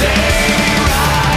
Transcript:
day right.